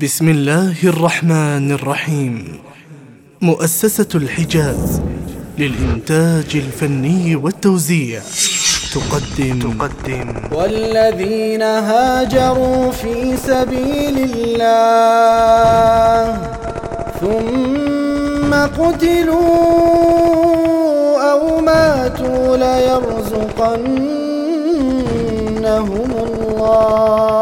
بسم الله الرحمن الرحيم. مؤسسة الحجاز للإنتاج الفني والتوزيع. تقدم. تقدم. والذين هاجروا في سبيل الله. ثم قتلوا أو ماتوا ليرزقنهم الله.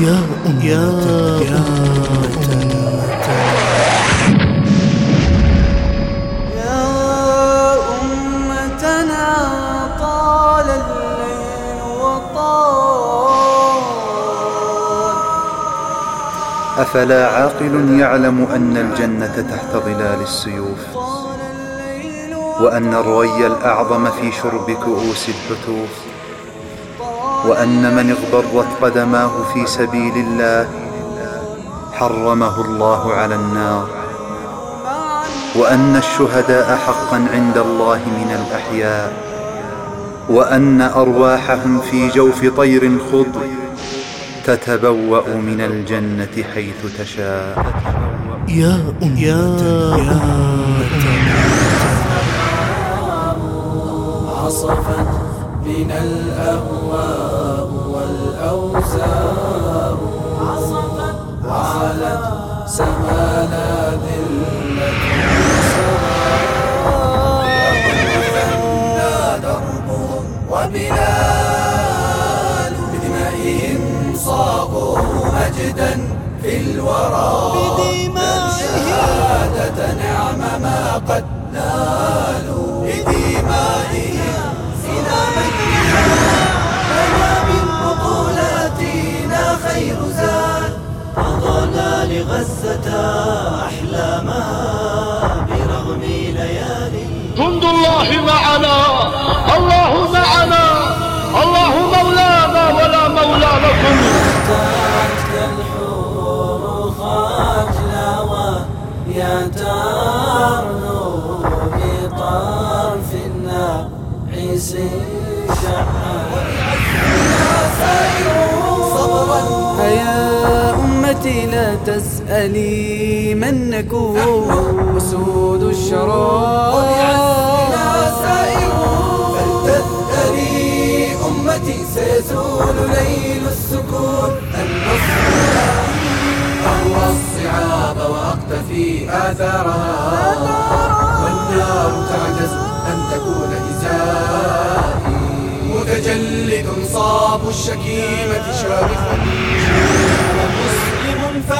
يا أمة يا يا أمتنا طال الليل وطال. أفلا عاقل يعلم أن الجنة تحت ظلال السيوف؟ وأن الري الأعظم في شرب كؤوس الحتوف؟ وأن من اغبرت قدماه في سبيل الله حرمه الله على النار. وأن الشهداء حقا عند الله من الأحياء. وأن أرواحهم في جوف طير خضر تتبوأ من الجنة حيث تشاء. يا أمة. يا عصفت بنا الأهواء والأوزار عصفت وعلت سمانا ذلة وثنى دربهم وبلال بدمائهم صاغوا مجدا في الورى شهادة نعم ما قد نالوا لغزة أحلامها برغم ليالي. جند الله معنا الله معنا الله مولانا ولا مولى لكم. تحت الحور خجلا ويا ترنو بطرف الناعس صبرا أمتي لا تسألي من نكون أسود الشراب. فلتذكري أمتي سيزول ليل السكون. أهوى الصعاب وأقتفي آثارها. والنار تعجز أن تكون إزائي متجلد صاب الشكيمة شامخ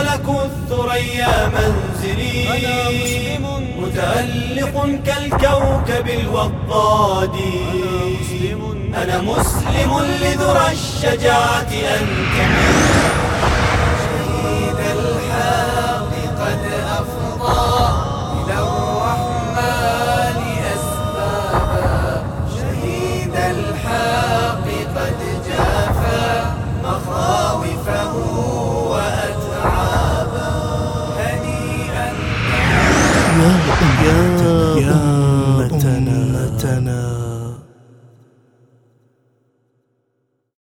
مسلم فلك الثريا منزلي. متألق كالكوكب الوقاد. أنا مسلم. لذرى الشجاعة أنتمي. شهيد الحق قد أفضى إلى الرحمن أسبابا. شهيد الحق قد جافى يا أمتنا, يا أمتنا.